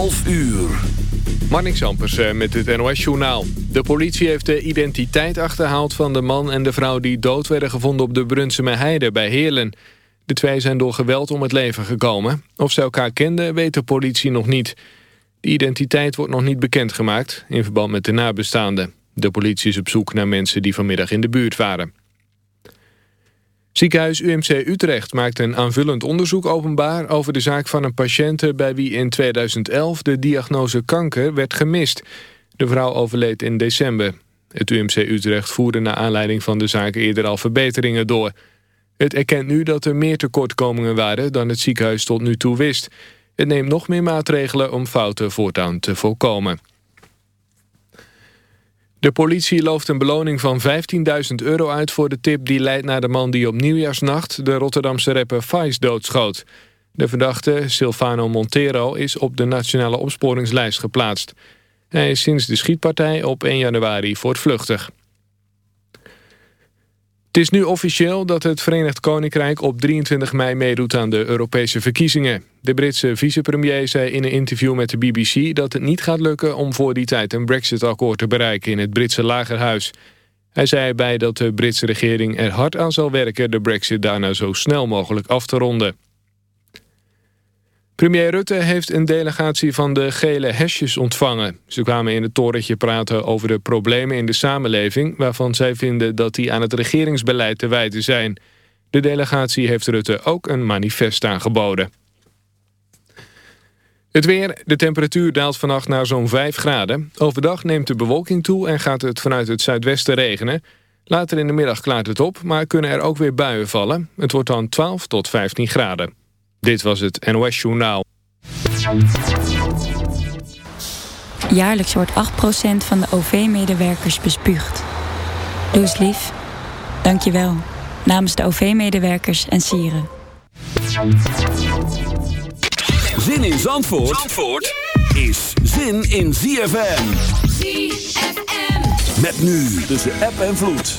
11 uur. Marnix Ampers eh, met het NOS-journaal. De politie heeft de identiteit achterhaald van de man en de vrouw... die dood werden gevonden op de Brunseme Heide bij Heerlen. De twee zijn door geweld om het leven gekomen. Of ze elkaar kenden, weet de politie nog niet. De identiteit wordt nog niet bekendgemaakt... in verband met de nabestaanden. De politie is op zoek naar mensen die vanmiddag in de buurt waren. Ziekenhuis UMC Utrecht maakt een aanvullend onderzoek openbaar... over de zaak van een patiënte bij wie in 2011 de diagnose kanker werd gemist. De vrouw overleed in december. Het UMC Utrecht voerde naar aanleiding van de zaak eerder al verbeteringen door. Het erkent nu dat er meer tekortkomingen waren dan het ziekenhuis tot nu toe wist. Het neemt nog meer maatregelen om fouten voortaan te voorkomen. De politie looft een beloning van 15.000 euro uit voor de tip die leidt naar de man die op nieuwjaarsnacht de Rotterdamse rapper Vice doodschoot. De verdachte, Silvano Montero, is op de nationale opsporingslijst geplaatst. Hij is sinds de schietpartij op 1 januari voortvluchtig. Het is nu officieel dat het Verenigd Koninkrijk op 23 mei meedoet aan de Europese verkiezingen. De Britse vicepremier zei in een interview met de BBC dat het niet gaat lukken om voor die tijd een brexit-akkoord te bereiken in het Britse lagerhuis. Hij zei erbij dat de Britse regering er hard aan zal werken de brexit daarna zo snel mogelijk af te ronden. Premier Rutte heeft een delegatie van de gele hesjes ontvangen. Ze kwamen in het torentje praten over de problemen in de samenleving... waarvan zij vinden dat die aan het regeringsbeleid te wijten zijn. De delegatie heeft Rutte ook een manifest aangeboden. Het weer, de temperatuur daalt vannacht naar zo'n 5 graden. Overdag neemt de bewolking toe en gaat het vanuit het zuidwesten regenen. Later in de middag klaart het op, maar kunnen er ook weer buien vallen. Het wordt dan 12 tot 15 graden. Dit was het NOS Journaal. Jaarlijks wordt 8% van de OV-medewerkers bespuugd. Doe eens lief. Dank je wel. Namens de OV-medewerkers en sieren. Zin in Zandvoort, Zandvoort is zin in ZFM. ZFM. Met nu tussen app en vloed.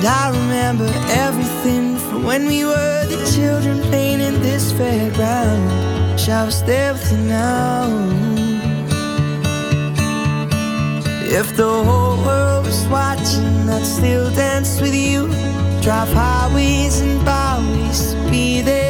And I remember everything from when we were the children playing in this fairground. Wish I was there with now. If the whole world was watching, I'd still dance with you. Drive highways and byways to be there.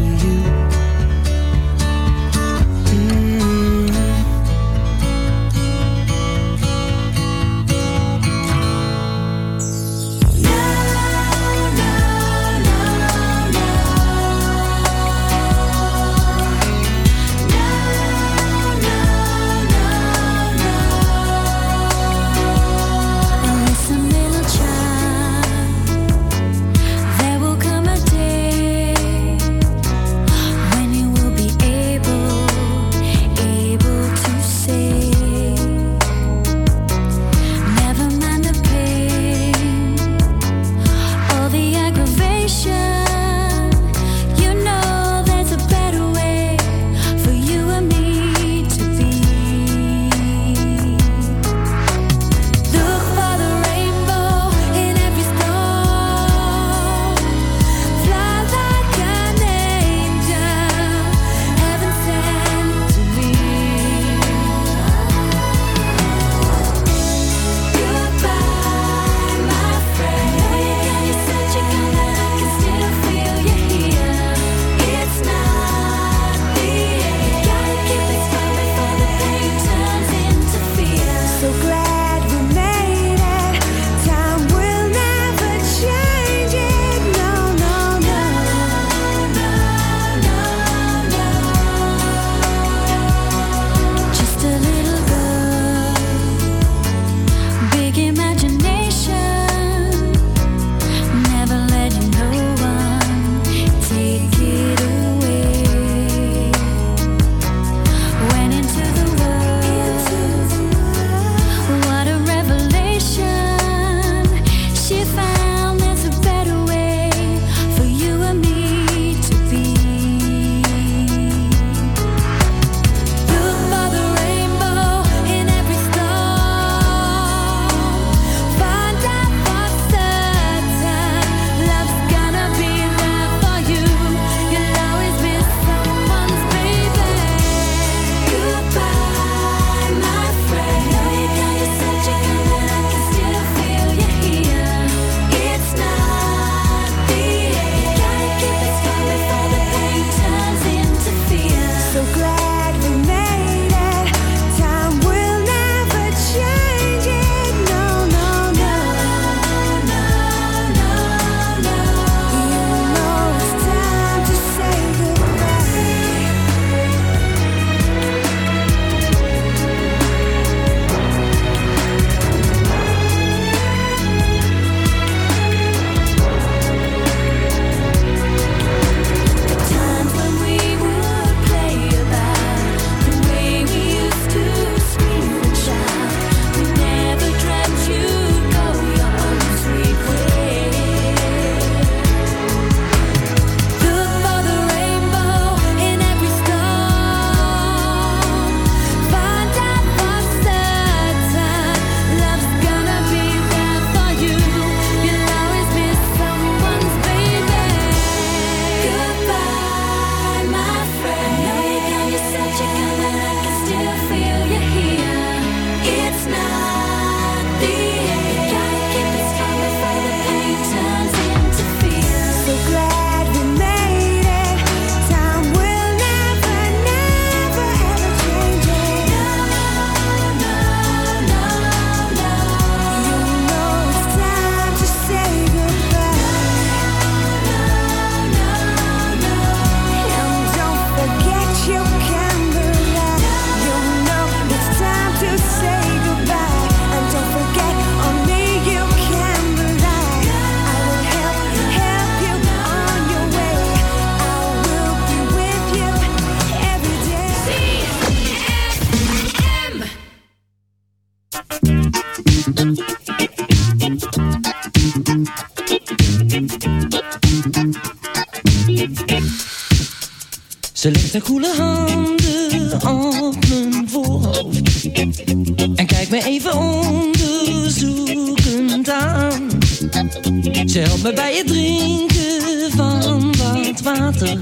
Me bij het drinken van wat water.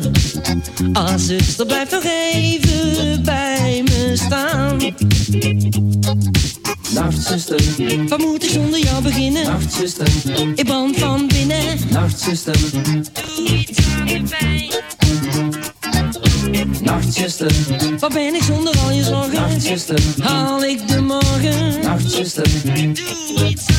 Ah, zuster, blijf nog even bij me staan. Nachtzuster, Wat moet ik zonder jou beginnen? nachtzuster, Ik brand van binnen. Nachtzuster, Doe iets aan de pijn. Nachtzuster, Waar ben ik zonder al je zorgen? nachtzuster, Haal ik de morgen? nachtzuster, Doe iets aan.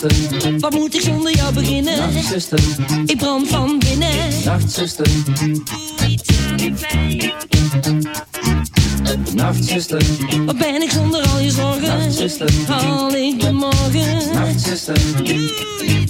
Nachtzuster, Wat moet ik zonder jou beginnen? nachtzuster, Ik brand van binnen. nachtzuster, Doe iets aan pijn. nachtzuster, Wat ben ik zonder al je zorgen? Nachtzuster. Haal ik de morgen? nachtzuster, Doe iets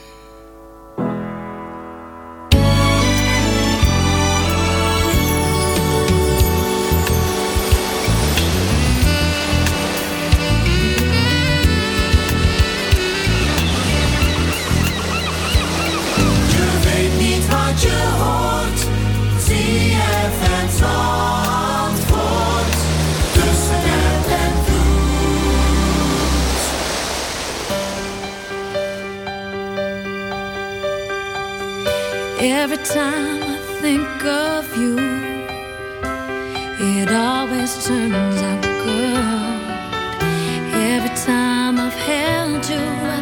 Every time I think of you, it always turns out good. Every time I've held you, I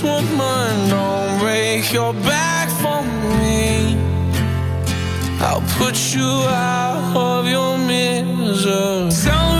Please, woman, don't break your back for me. I'll put you out of your misery.